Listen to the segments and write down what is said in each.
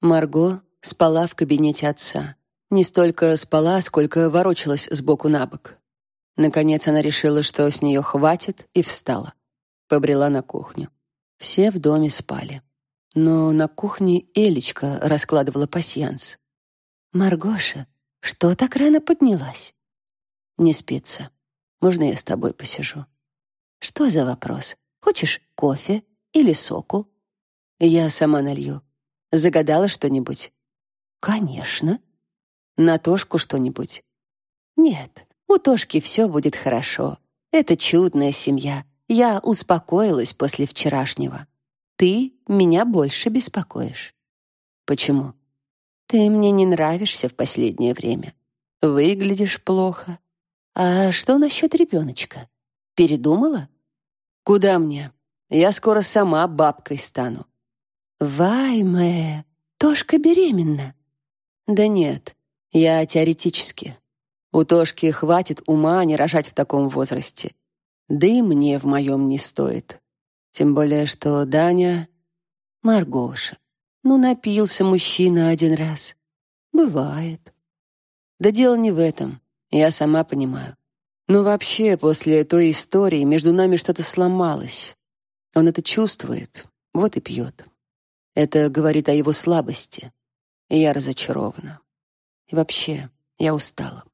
Марго спала в кабинете отца. Не столько спала, сколько ворочалась сбоку на бок. Наконец она решила, что с нее хватит, и встала. Побрела на кухню. Все в доме спали. Но на кухне Элечка раскладывала пасьянс. «Маргоша, что так рано поднялась?» «Не спится. Можно я с тобой посижу?» «Что за вопрос? Хочешь кофе или соку?» «Я сама налью. Загадала что-нибудь?» «Конечно». «На Тошку что-нибудь?» «Нет, у Тошки все будет хорошо. Это чудная семья. Я успокоилась после вчерашнего. Ты меня больше беспокоишь». «Почему?» «Ты мне не нравишься в последнее время. Выглядишь плохо. А что насчет ребеночка? Передумала?» «Куда мне? Я скоро сама бабкой стану». «Вайме, Тошка беременна». «Да нет, я теоретически. У Тошки хватит ума не рожать в таком возрасте. Да и мне в моем не стоит. Тем более, что Даня... Маргоша, ну напился мужчина один раз. Бывает. Да дело не в этом, я сама понимаю. Но вообще, после той истории между нами что-то сломалось. Он это чувствует, вот и пьет. Это говорит о его слабости. И я разочарована. И вообще, я устала.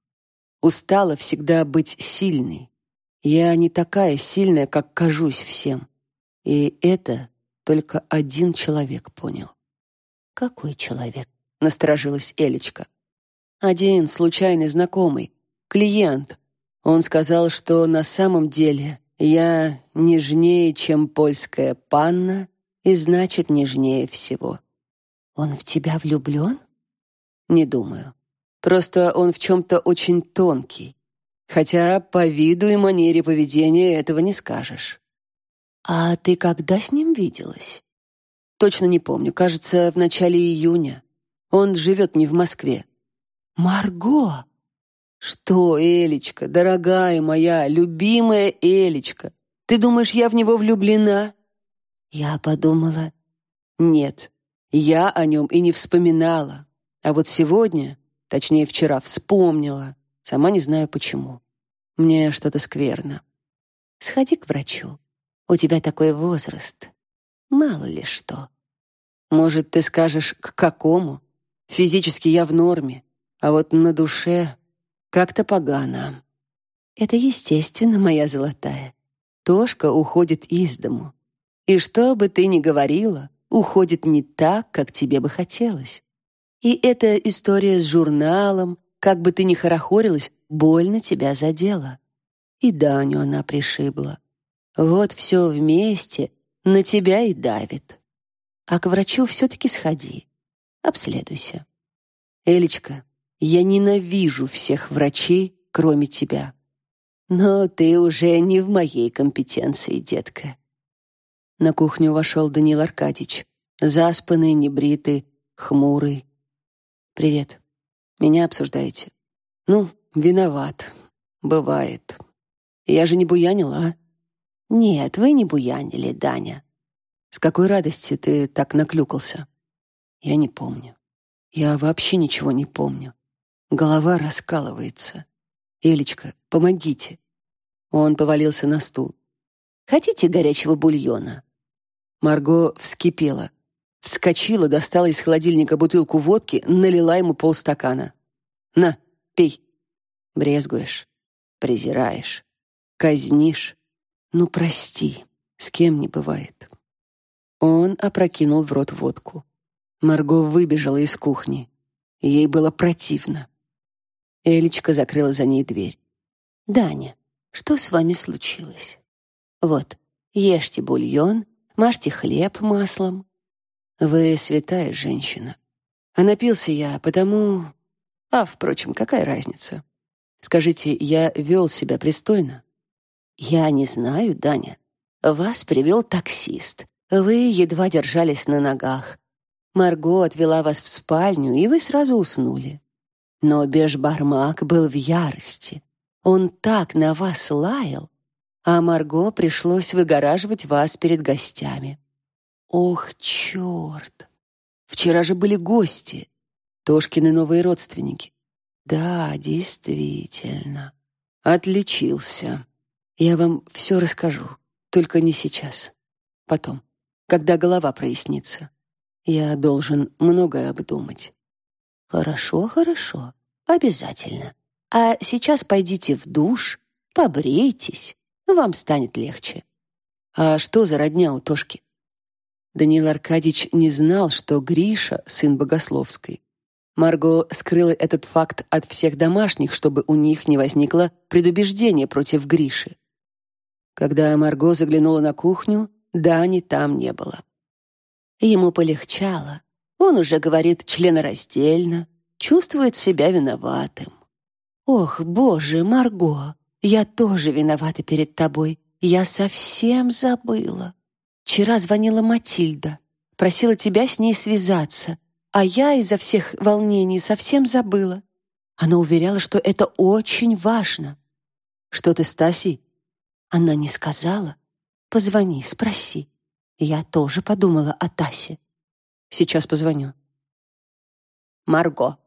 Устала всегда быть сильной. Я не такая сильная, как кажусь всем. И это только один человек понял. «Какой человек?» — насторожилась Элечка. «Один случайный знакомый, клиент. Он сказал, что на самом деле я нежнее, чем польская панна, и значит, нежнее всего. Он в тебя влюблен? Не думаю. Просто он в чем-то очень тонкий. Хотя по виду и манере поведения этого не скажешь. А ты когда с ним виделась? Точно не помню. Кажется, в начале июня. Он живет не в Москве. Марго! Что, Элечка, дорогая моя, любимая Элечка, ты думаешь, я в него влюблена? Я подумала, нет, я о нем и не вспоминала. А вот сегодня, точнее вчера, вспомнила, сама не знаю почему. Мне что-то скверно. Сходи к врачу. У тебя такой возраст. Мало ли что. Может, ты скажешь, к какому? Физически я в норме, а вот на душе как-то погано. Это естественно, моя золотая. Тошка уходит из дому. И что бы ты ни говорила, уходит не так, как тебе бы хотелось. И эта история с журналом, как бы ты ни хорохорилась, больно тебя задела. И Даню она пришибла. Вот все вместе на тебя и давит. А к врачу все-таки сходи. Обследуйся. Элечка, я ненавижу всех врачей, кроме тебя. Но ты уже не в моей компетенции, детка. На кухню вошел Данил Аркадьевич, заспанный, небритый, хмурый. «Привет. Меня обсуждаете?» «Ну, виноват. Бывает. Я же не буянила, а?» «Нет, вы не буянили, Даня». «С какой радости ты так наклюкался?» «Я не помню. Я вообще ничего не помню. Голова раскалывается. Элечка, помогите». Он повалился на стул. «Хотите горячего бульона?» Марго вскипела. Вскочила, достала из холодильника бутылку водки, налила ему полстакана. «На, пей». Брезгуешь, презираешь, казнишь. Ну, прости, с кем не бывает. Он опрокинул в рот водку. Марго выбежала из кухни. Ей было противно. Элечка закрыла за ней дверь. «Даня, что с вами случилось? Вот, ешьте бульон мажьте хлеб маслом. Вы святая женщина. А напился я потому... А, впрочем, какая разница? Скажите, я вел себя пристойно? Я не знаю, Даня. Вас привел таксист. Вы едва держались на ногах. Марго отвела вас в спальню, и вы сразу уснули. Но Бешбармак был в ярости. Он так на вас лаял, а Марго пришлось выгораживать вас перед гостями. Ох, черт! Вчера же были гости. Тошкины новые родственники. Да, действительно. Отличился. Я вам все расскажу, только не сейчас. Потом, когда голова прояснится. Я должен многое обдумать. Хорошо, хорошо. Обязательно. А сейчас пойдите в душ, побрейтесь, вам станет легче. А что за родня у Тошки? Даниил Аркадьевич не знал, что Гриша — сын Богословской. Марго скрыла этот факт от всех домашних, чтобы у них не возникло предубеждения против Гриши. Когда Марго заглянула на кухню, Дани там не было. Ему полегчало. Он уже говорит членораздельно, чувствует себя виноватым. «Ох, боже, Марго, я тоже виновата перед тобой. Я совсем забыла. Вчера звонила Матильда, просила тебя с ней связаться, а я из-за всех волнений совсем забыла. Она уверяла, что это очень важно. Что ты, Стасей? Она не сказала. Позвони, спроси. Я тоже подумала о Тасе. Сейчас позвоню. Марго,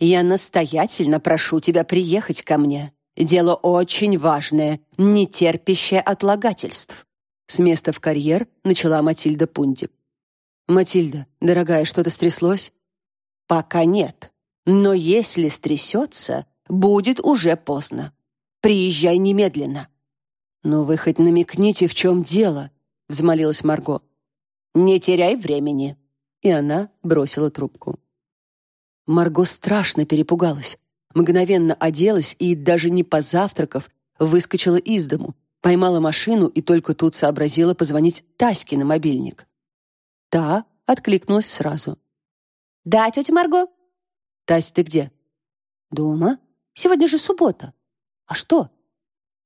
я настоятельно прошу тебя приехать ко мне. Дело очень важное, не терпящее отлагательств. С места в карьер начала Матильда Пундик. Матильда, дорогая, что-то стряслось? Пока нет. Но если стрясется, будет уже поздно. Приезжай немедленно. Ну вы хоть намекните, в чем дело, взмолилась Марго. Не теряй времени. И она бросила трубку. Марго страшно перепугалась. Мгновенно оделась и, даже не позавтракав, выскочила из дому, поймала машину и только тут сообразила позвонить Таське на мобильник. Та откликнулась сразу. «Да, тетя Марго?» «Тась, ты где?» «Дома. Сегодня же суббота. А что?»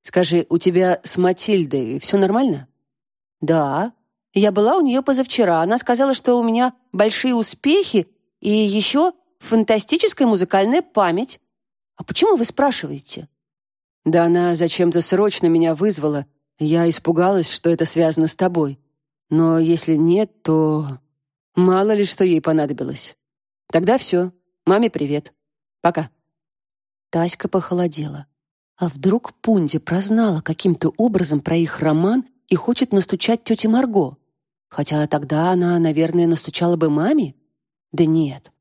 «Скажи, у тебя с Матильдой все нормально?» «Да. Я была у нее позавчера. Она сказала, что у меня большие успехи и еще фантастическая музыкальная память. А почему вы спрашиваете?» «Да она зачем-то срочно меня вызвала. Я испугалась, что это связано с тобой. Но если нет, то мало ли что ей понадобилось. Тогда все. Маме привет. Пока». Таська похолодела. А вдруг Пунди прознала каким-то образом про их роман и хочет настучать тете Марго? Хотя тогда она, наверное, настучала бы маме? Да нет.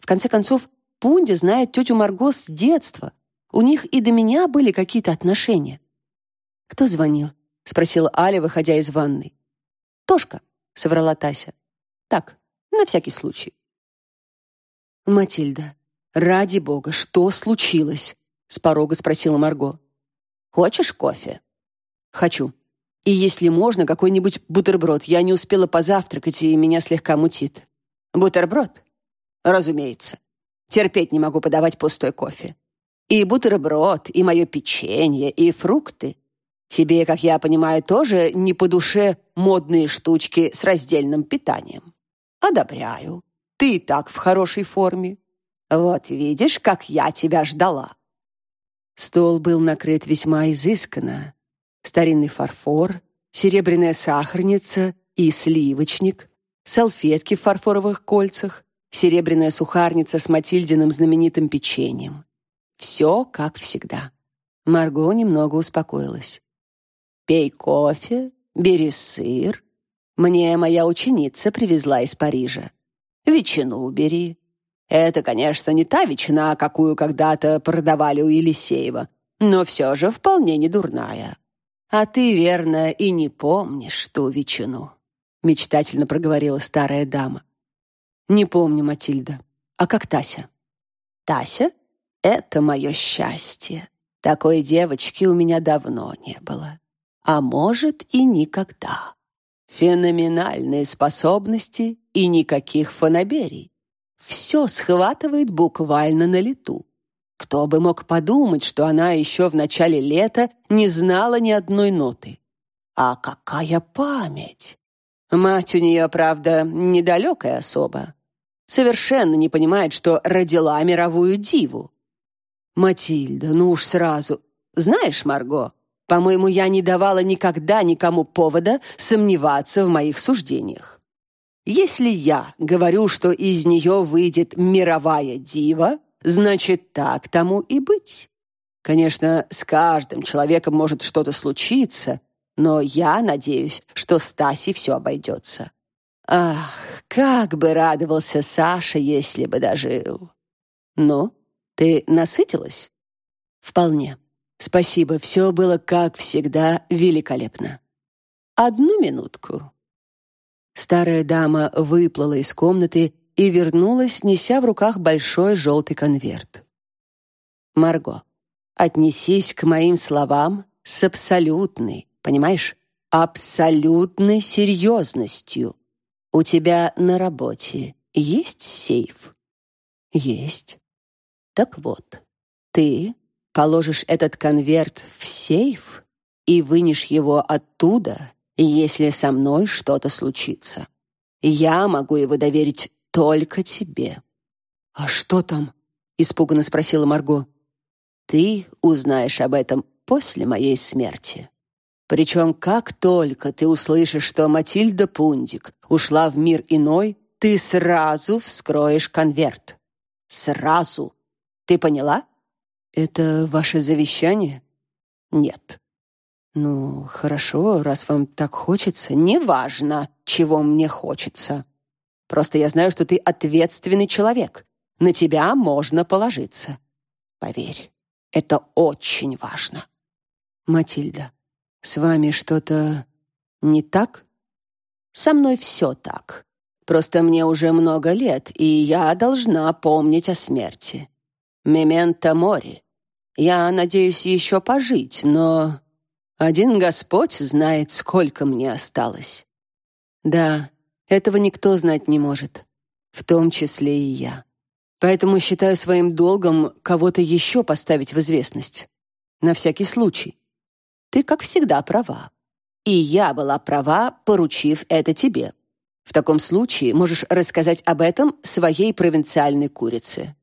В конце концов, Пунди знает тетю Марго с детства. У них и до меня были какие-то отношения. «Кто звонил?» — спросила Аля, выходя из ванной. «Тошка», — соврала Тася. «Так, на всякий случай». «Матильда, ради бога, что случилось?» — с порога спросила Марго. «Хочешь кофе?» «Хочу. И если можно, какой-нибудь бутерброд. Я не успела позавтракать, и меня слегка мутит». «Бутерброд?» «Разумеется. Терпеть не могу подавать пустой кофе. И бутерброд, и мое печенье, и фрукты. Тебе, как я понимаю, тоже не по душе модные штучки с раздельным питанием. Одобряю. Ты и так в хорошей форме. Вот видишь, как я тебя ждала. Стол был накрыт весьма изысканно. Старинный фарфор, серебряная сахарница и сливочник, салфетки в фарфоровых кольцах, серебряная сухарница с Матильдиным знаменитым печеньем. Все как всегда. Марго немного успокоилась. Пей кофе, бери сыр. Мне моя ученица привезла из Парижа. Ветчину убери. Это, конечно, не та ветчина, какую когда-то продавали у Елисеева, но все же вполне не дурная. А ты, верно, и не помнишь ту ветчину, мечтательно проговорила старая дама. Не помню, Матильда. А как Тася? Тася? Это мое счастье. Такой девочки у меня давно не было а может и никогда. Феноменальные способности и никаких фанаберий. Все схватывает буквально на лету. Кто бы мог подумать, что она еще в начале лета не знала ни одной ноты. А какая память! Мать у нее, правда, недалекая особа. Совершенно не понимает, что родила мировую диву. Матильда, ну уж сразу. Знаешь, Марго, по-моему, я не давала никогда никому повода сомневаться в моих суждениях. Если я говорю, что из нее выйдет мировая дива, значит, так тому и быть. Конечно, с каждым человеком может что-то случиться, но я надеюсь, что с Тасей все обойдется. Ах, как бы радовался Саша, если бы дожил. Ну, ты насытилась? Вполне. Спасибо, все было, как всегда, великолепно. Одну минутку. Старая дама выплыла из комнаты и вернулась, неся в руках большой желтый конверт. «Марго, отнесись к моим словам с абсолютной, понимаешь, абсолютной серьезностью. У тебя на работе есть сейф?» «Есть». «Так вот, ты положишь этот конверт в сейф и вынешь его оттуда, если со мной что-то случится. Я могу его доверить только тебе». «А что там?» — испуганно спросила Марго. «Ты узнаешь об этом после моей смерти. Причем как только ты услышишь, что Матильда Пундик ушла в мир иной, ты сразу вскроешь конверт. Сразу. Ты поняла?» «Это ваше завещание?» «Нет. «Ну, хорошо, раз вам так хочется. Неважно, чего мне хочется. Просто я знаю, что ты ответственный человек. На тебя можно положиться. Поверь, это очень важно». «Матильда, с вами что-то не так?» «Со мной все так. Просто мне уже много лет, и я должна помнить о смерти. Мементо мори. Я надеюсь еще пожить, но один Господь знает, сколько мне осталось. Да, этого никто знать не может, в том числе и я. Поэтому считаю своим долгом кого-то еще поставить в известность. На всякий случай. Ты, как всегда, права. И я была права, поручив это тебе. В таком случае можешь рассказать об этом своей провинциальной курице.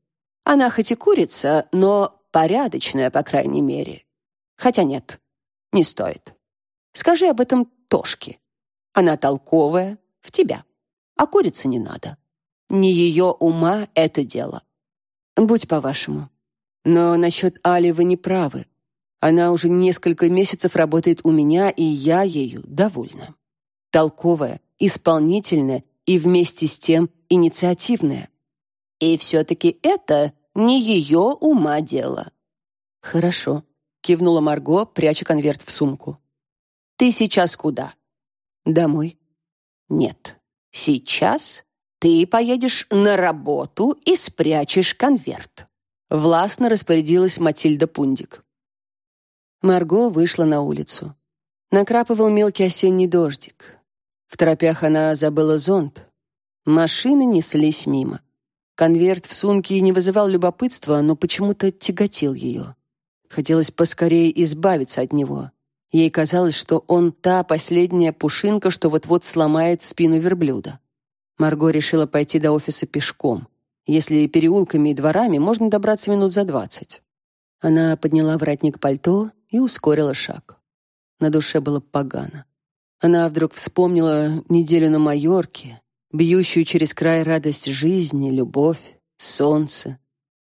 Она хоть и курица, но порядочная, по крайней мере. Хотя нет, не стоит. Скажи об этом Тошке. Она толковая, в тебя. А курица не надо. Не ее ума это дело. Будь по-вашему. Но насчет Али вы не правы. Она уже несколько месяцев работает у меня, и я ею довольна. Толковая, исполнительная и вместе с тем инициативная. И все-таки это не ее ума дело. Хорошо кивнула Марго, пряча конверт в сумку. Ты сейчас куда? Домой. Нет. Сейчас ты поедешь на работу и спрячешь конверт. Властно распорядилась Матильда Пундик. Марго вышла на улицу. Накрапывал мелкий осенний дождик. В торопях она забыла зонт. Машины неслись мимо. Конверт в сумке не вызывал любопытства, но почему-то тяготил ее. Хотелось поскорее избавиться от него. Ей казалось, что он та последняя пушинка, что вот-вот сломает спину верблюда. Марго решила пойти до офиса пешком. Если переулками и дворами, можно добраться минут за двадцать. Она подняла воротник пальто и ускорила шаг. На душе было погано. Она вдруг вспомнила неделю на Майорке, бьющую через край радость жизни, любовь, солнце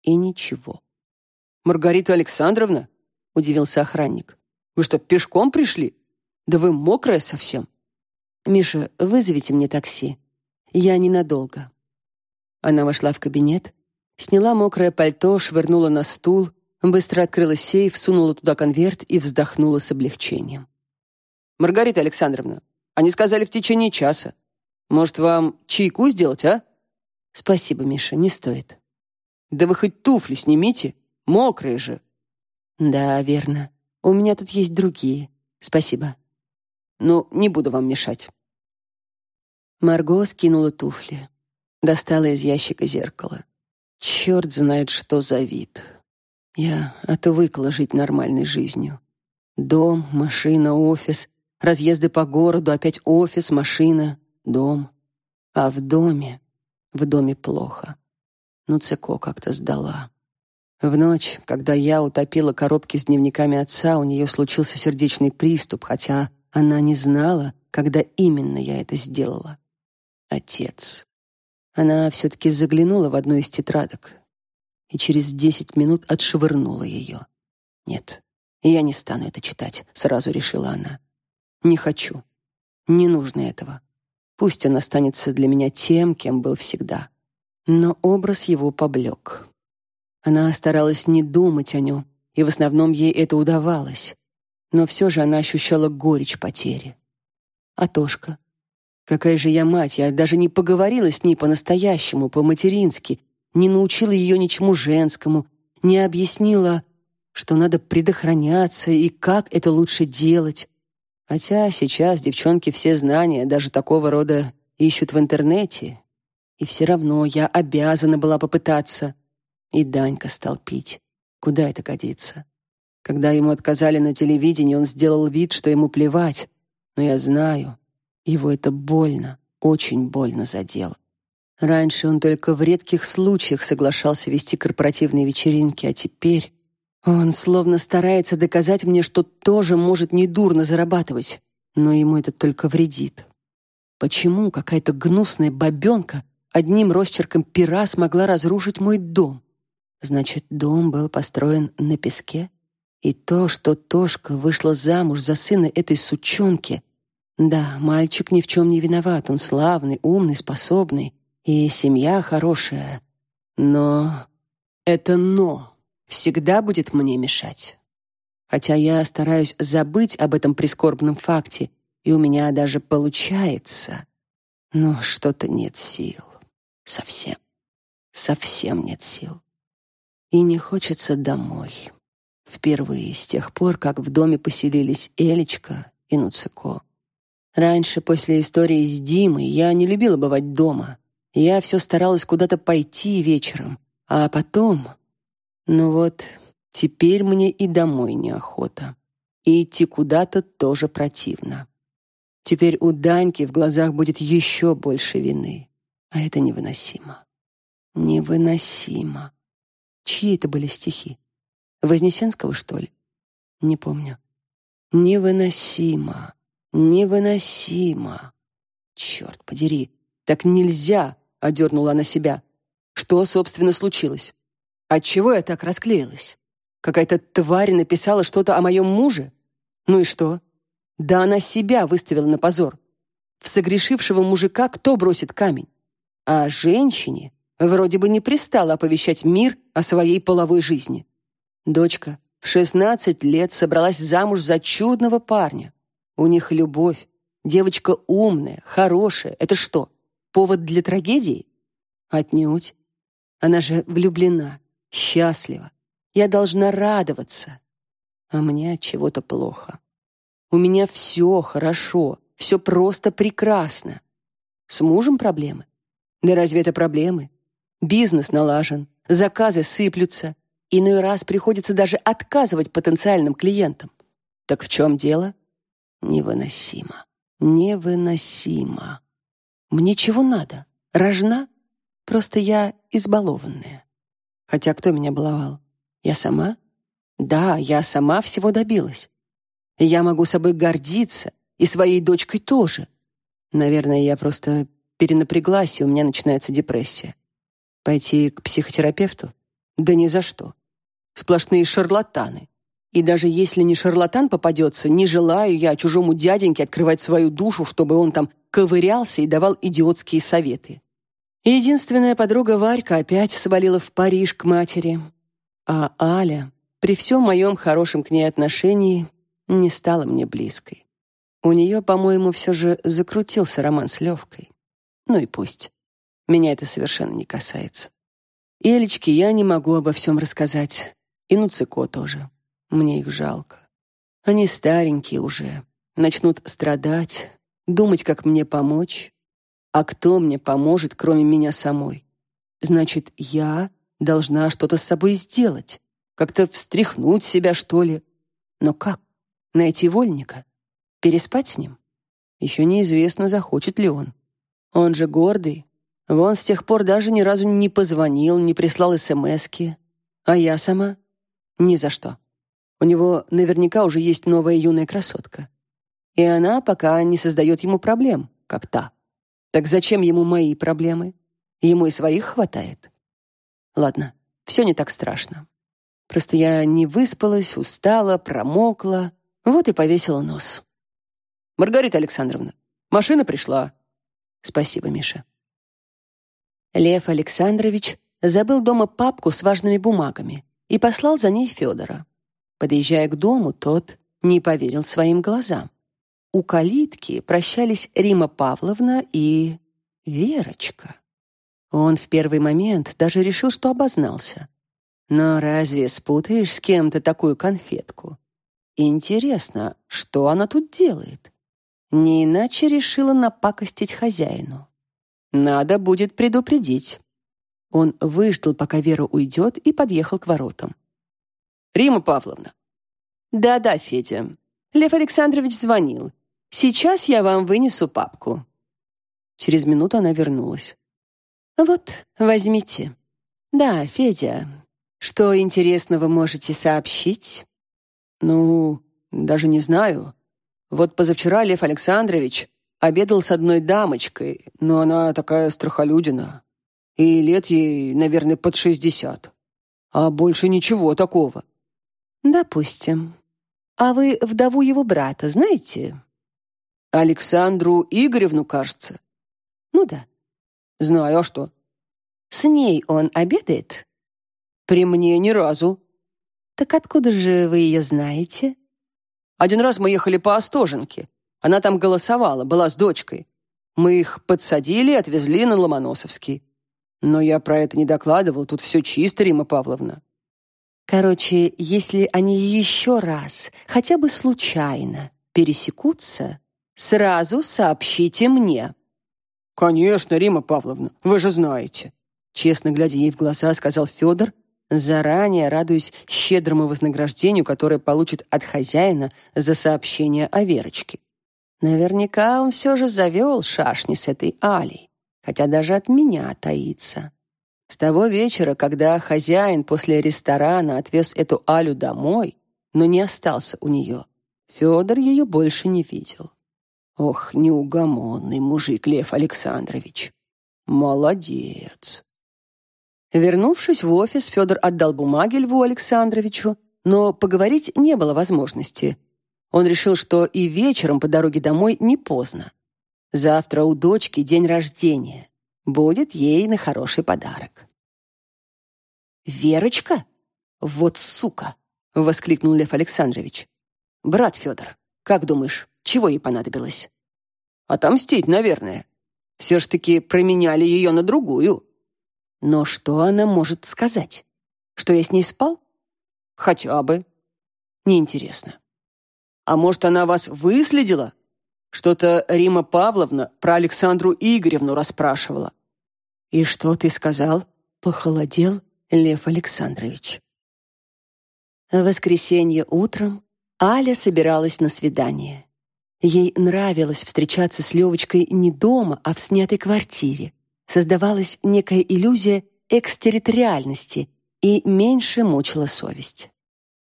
и ничего. Маргарита Александровна?» — удивился охранник. «Вы что, пешком пришли? Да вы мокрая совсем». «Миша, вызовите мне такси. Я ненадолго». Она вошла в кабинет, сняла мокрое пальто, швырнула на стул, быстро открыла сейф, сунула туда конверт и вздохнула с облегчением. «Маргарита Александровна, они сказали в течение часа. Может, вам чайку сделать, а?» «Спасибо, Миша, не стоит». «Да вы хоть туфли снимите», Мокрые же. Да, верно. У меня тут есть другие. Спасибо. Ну, не буду вам мешать. Марго скинула туфли. Достала из ящика зеркало. Черт знает, что за вид. Я отвыкла жить нормальной жизнью. Дом, машина, офис, разъезды по городу, опять офис, машина, дом. А в доме, в доме плохо. Ну, Цико как-то сдала. В ночь, когда я утопила коробки с дневниками отца, у нее случился сердечный приступ, хотя она не знала, когда именно я это сделала. Отец. Она все-таки заглянула в одну из тетрадок и через десять минут отшвырнула ее. Нет, я не стану это читать, сразу решила она. Не хочу. Не нужно этого. Пусть он останется для меня тем, кем был всегда. Но образ его поблек. Она старалась не думать о нем, и в основном ей это удавалось. Но все же она ощущала горечь потери. А Тошка? Какая же я мать, я даже не поговорила с ней по-настоящему, по-матерински, не научила ее ничему женскому, не объяснила, что надо предохраняться и как это лучше делать. Хотя сейчас девчонки все знания, даже такого рода, ищут в интернете. И все равно я обязана была попытаться. И Данька стал пить. Куда это годится? Когда ему отказали на телевидении, он сделал вид, что ему плевать. Но я знаю, его это больно, очень больно задело. Раньше он только в редких случаях соглашался вести корпоративные вечеринки, а теперь он словно старается доказать мне, что тоже может недурно зарабатывать, но ему это только вредит. Почему какая-то гнусная бабенка одним росчерком пера смогла разрушить мой дом? Значит, дом был построен на песке? И то, что Тошка вышла замуж за сына этой сучонки, да, мальчик ни в чем не виноват, он славный, умный, способный, и семья хорошая. Но это «но» всегда будет мне мешать. Хотя я стараюсь забыть об этом прискорбном факте, и у меня даже получается, но что-то нет сил. Совсем. Совсем нет сил. И не хочется домой. Впервые с тех пор, как в доме поселились Элечка и Нуцико. Раньше, после истории с Димой, я не любила бывать дома. Я все старалась куда-то пойти вечером. А потом... Ну вот, теперь мне и домой неохота. И идти куда-то тоже противно. Теперь у Даньки в глазах будет еще больше вины. А это невыносимо. Невыносимо. Чьи это были стихи? Вознесенского, что ли? Не помню. Невыносимо. Невыносимо. Черт подери, так нельзя, одернула она себя. Что, собственно, случилось? Отчего я так расклеилась? Какая-то тварь написала что-то о моем муже? Ну и что? Да она себя выставила на позор. В согрешившего мужика кто бросит камень? А женщине вроде бы не пристало оповещать мир о своей половой жизни. Дочка в 16 лет собралась замуж за чудного парня. У них любовь. Девочка умная, хорошая. Это что, повод для трагедии? Отнюдь. Она же влюблена, счастлива. Я должна радоваться. А мне от чего-то плохо. У меня все хорошо, все просто прекрасно. С мужем проблемы? Да разве это проблемы? Бизнес налажен, заказы сыплются, Иной раз приходится даже отказывать потенциальным клиентам. Так в чем дело? Невыносимо. Невыносимо. Мне чего надо? Рожна? Просто я избалованная. Хотя кто меня баловал? Я сама? Да, я сама всего добилась. Я могу собой гордиться, и своей дочкой тоже. Наверное, я просто перенапряглась, и у меня начинается депрессия. Пойти к психотерапевту? Да ни за что. Сплошные шарлатаны. И даже если не шарлатан попадется, не желаю я чужому дяденьке открывать свою душу, чтобы он там ковырялся и давал идиотские советы. Единственная подруга Варька опять свалила в Париж к матери. А Аля, при всем моем хорошем к ней отношении, не стала мне близкой. У нее, по-моему, все же закрутился роман с Левкой. Ну и пусть. Меня это совершенно не касается. Элечке я не могу обо всем рассказать. И Нуцико тоже. Мне их жалко. Они старенькие уже, начнут страдать, думать, как мне помочь. А кто мне поможет, кроме меня самой? Значит, я должна что-то с собой сделать, как-то встряхнуть себя, что ли. Но как? Найти вольника? Переспать с ним? Еще неизвестно, захочет ли он. Он же гордый. Вон с тех пор даже ни разу не позвонил, не прислал СМСки. А я сама ни за что. У него наверняка уже есть новая юная красотка. И она пока не создает ему проблем, как та. Так зачем ему мои проблемы? Ему и своих хватает. Ладно, все не так страшно. Просто я не выспалась, устала, промокла, вот и повесила нос. Маргарита Александровна, машина пришла. Спасибо, Миша. Лев Александрович забыл дома папку с важными бумагами и послал за ней Федора. Подъезжая к дому, тот не поверил своим глазам. У калитки прощались Рима Павловна и Верочка. Он в первый момент даже решил, что обознался. Но разве спутаешь с кем-то такую конфетку? Интересно, что она тут делает? Не иначе решила напакостить хозяину. Надо будет предупредить. Он выждал, пока Вера уйдет, и подъехал к воротам. «Рима Павловна». «Да-да, Федя. Лев Александрович звонил. Сейчас я вам вынесу папку». Через минуту она вернулась. «Вот, возьмите». «Да, Федя, что интересного можете сообщить?» «Ну, даже не знаю. Вот позавчера Лев Александрович обедал с одной дамочкой, но она такая страхолюдина. И лет ей, наверное, под шестьдесят. А больше ничего такого». «Допустим. А вы вдову его брата знаете?» «Александру Игоревну, кажется». «Ну да». «Знаю, а что?» «С ней он обедает?» «При мне ни разу». «Так откуда же вы ее знаете?» «Один раз мы ехали по Остоженке. Она там голосовала, была с дочкой. Мы их подсадили и отвезли на Ломоносовский. Но я про это не докладывал, тут все чисто, Рима Павловна. Короче, если они еще раз, хотя бы случайно, пересекутся, сразу сообщите мне. Конечно, Рима Павловна, вы же знаете. Честно глядя ей в глаза, сказал Федор, заранее радуясь щедрому вознаграждению, которое получит от хозяина за сообщение о Верочке. Наверняка он все же завел шашни с этой Алей хотя даже от меня таится. С того вечера, когда хозяин после ресторана отвез эту Алю домой, но не остался у нее, Федор ее больше не видел. Ох, неугомонный мужик Лев Александрович. Молодец. Вернувшись в офис, Федор отдал бумаги Льву Александровичу, но поговорить не было возможности. Он решил, что и вечером по дороге домой не поздно. Завтра у дочки день рождения. Будет ей на хороший подарок. «Верочка? Вот сука!» — воскликнул Лев Александрович. «Брат Федор, как думаешь, чего ей понадобилось?» «Отомстить, наверное. Все ж таки променяли ее на другую». «Но что она может сказать? Что я с ней спал?» «Хотя бы». «Неинтересно». «А может, она вас выследила что-то Рима Павловна про Александру Игоревну расспрашивала. «И что ты сказал?» — похолодел Лев Александрович. В воскресенье утром Аля собиралась на свидание. Ей нравилось встречаться с Левочкой не дома, а в снятой квартире. Создавалась некая иллюзия экстерриториальности и меньше мучила совесть.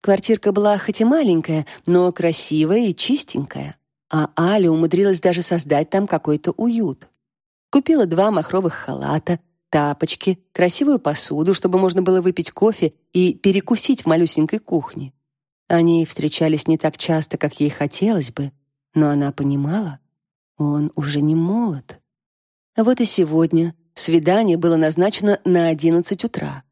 Квартирка была хоть и маленькая, но красивая и чистенькая а Аля умудрилась даже создать там какой-то уют. Купила два махровых халата, тапочки, красивую посуду, чтобы можно было выпить кофе и перекусить в малюсенькой кухне. Они встречались не так часто, как ей хотелось бы, но она понимала, он уже не молод. Вот и сегодня свидание было назначено на 11 утра.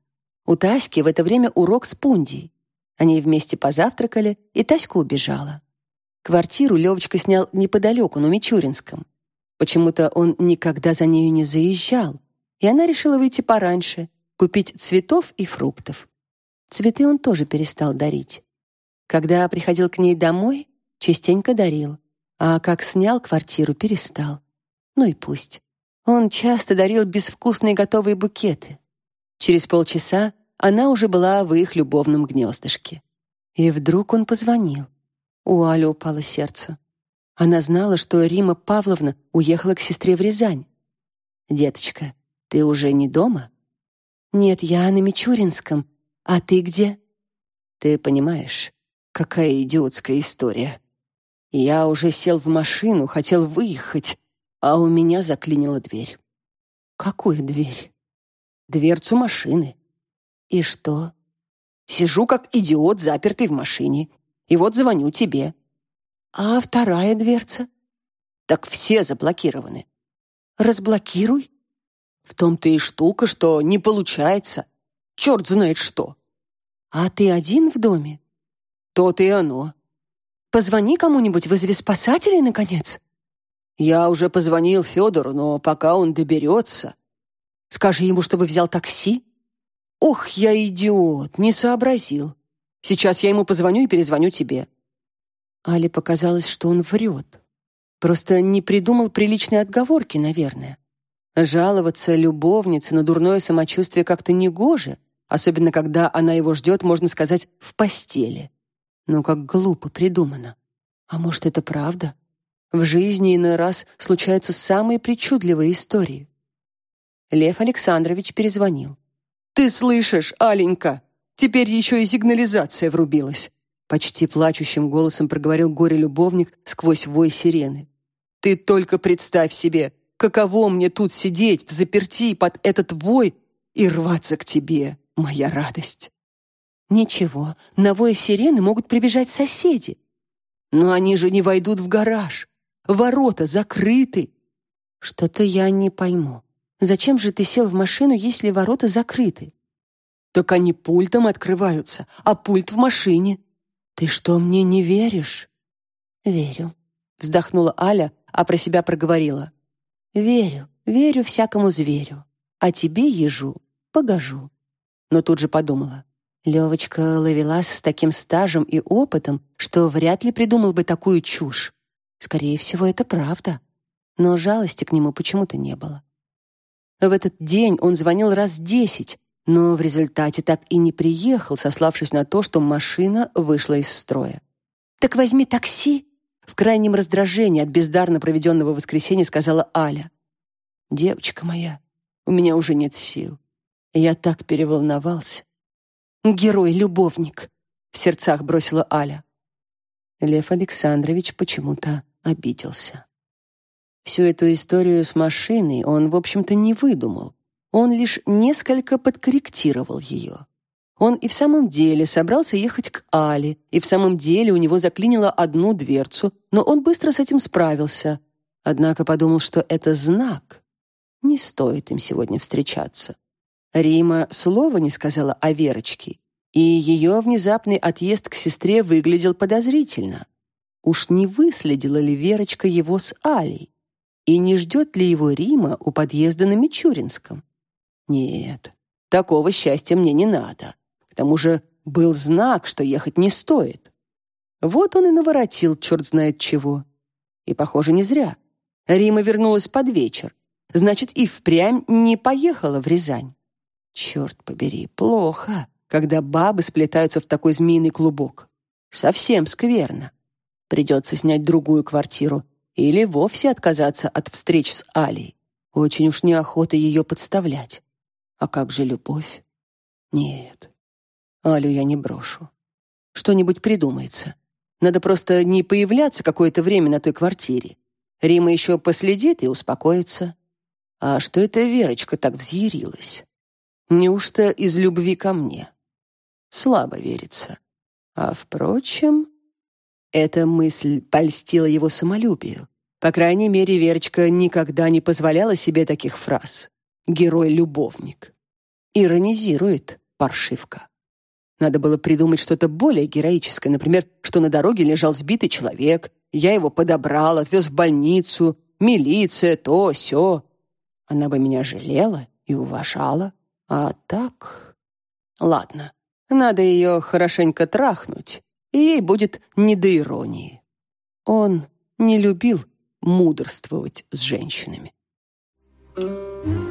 У Таськи в это время урок с Пундией. Они вместе позавтракали, и Таська убежала. Квартиру Левочка снял неподалеку, на Мичуринском. Почему-то он никогда за нею не заезжал, и она решила выйти пораньше, купить цветов и фруктов. Цветы он тоже перестал дарить. Когда приходил к ней домой, частенько дарил, а как снял квартиру, перестал. Ну и пусть. Он часто дарил безвкусные готовые букеты. Через полчаса она уже была в их любовном гнездышке. И вдруг он позвонил. У Али упало сердце. Она знала, что Рима Павловна уехала к сестре в Рязань. «Деточка, ты уже не дома?» «Нет, я на Мичуринском. А ты где?» «Ты понимаешь, какая идиотская история. Я уже сел в машину, хотел выехать, а у меня заклинила дверь. Какую дверь? Дверцу машины. И что? Сижу как идиот, запертый в машине. И вот звоню тебе. А вторая дверца? Так все заблокированы. Разблокируй. В том-то и штука, что не получается. Черт знает что. А ты один в доме? То-то и оно. Позвони кому-нибудь, вызови спасателей, наконец. Я уже позвонил Федору, но пока он доберется... Скажи ему, чтобы взял такси. Ох, я идиот, не сообразил. Сейчас я ему позвоню и перезвоню тебе. Але показалось, что он врет. Просто не придумал приличной отговорки, наверное. Жаловаться любовнице на дурное самочувствие как-то негоже, особенно когда она его ждет, можно сказать, в постели. Но как глупо придумано. А может, это правда? В жизни иной раз случаются самые причудливые истории. Лев Александрович перезвонил. «Ты слышишь, Аленька? Теперь еще и сигнализация врубилась!» Почти плачущим голосом проговорил горе-любовник сквозь вой сирены. «Ты только представь себе, каково мне тут сидеть в заперти под этот вой и рваться к тебе, моя радость!» «Ничего, на вой сирены могут прибежать соседи. Но они же не войдут в гараж. Ворота закрыты. Что-то я не пойму. Зачем же ты сел в машину, если ворота закрыты? Так они пультом открываются, а пульт в машине. Ты что, мне не веришь? Верю, вздохнула Аля, а про себя проговорила. Верю, верю всякому зверю. А тебе, ежу, погожу. Но тут же подумала. Левочка ловилась с таким стажем и опытом, что вряд ли придумал бы такую чушь. Скорее всего, это правда. Но жалости к нему почему-то не было. В этот день он звонил раз десять, но в результате так и не приехал, сославшись на то, что машина вышла из строя. «Так возьми такси!» В крайнем раздражении от бездарно проведенного воскресенья сказала Аля. «Девочка моя, у меня уже нет сил. Я так переволновался». «Герой-любовник!» — в сердцах бросила Аля. Лев Александрович почему-то обиделся. Всю эту историю с машиной он, в общем-то, не выдумал. Он лишь несколько подкорректировал ее. Он и в самом деле собрался ехать к Але, и в самом деле у него заклинило одну дверцу, но он быстро с этим справился. Однако подумал, что это знак. Не стоит им сегодня встречаться. Рима слова не сказала о Верочке, и ее внезапный отъезд к сестре выглядел подозрительно. Уж не выследила ли Верочка его с Алей? И не ждет ли его Рима у подъезда на Мичуринском? Нет, такого счастья мне не надо. К тому же был знак, что ехать не стоит. Вот он и наворотил черт знает чего. И, похоже, не зря. Рима вернулась под вечер. Значит, и впрямь не поехала в Рязань. Черт побери, плохо, когда бабы сплетаются в такой змеиный клубок. Совсем скверно. Придется снять другую квартиру или вовсе отказаться от встреч с Алей. Очень уж неохота ее подставлять. А как же любовь? Нет, Алю я не брошу. Что-нибудь придумается. Надо просто не появляться какое-то время на той квартире. Рима еще последит и успокоится. А что это Верочка так взъярилась? Неужто из любви ко мне? Слабо верится. А впрочем, эта мысль польстила его самолюбию. По крайней мере, Верочка никогда не позволяла себе таких фраз. Герой-любовник. Иронизирует паршивка. Надо было придумать что-то более героическое, например, что на дороге лежал сбитый человек, я его подобрал, отвез в больницу, милиция, то, сё. Она бы меня жалела и уважала. А так... Ладно, надо ее хорошенько трахнуть, и ей будет не до иронии. Он не любил мудрствовать с женщинами. Thank you.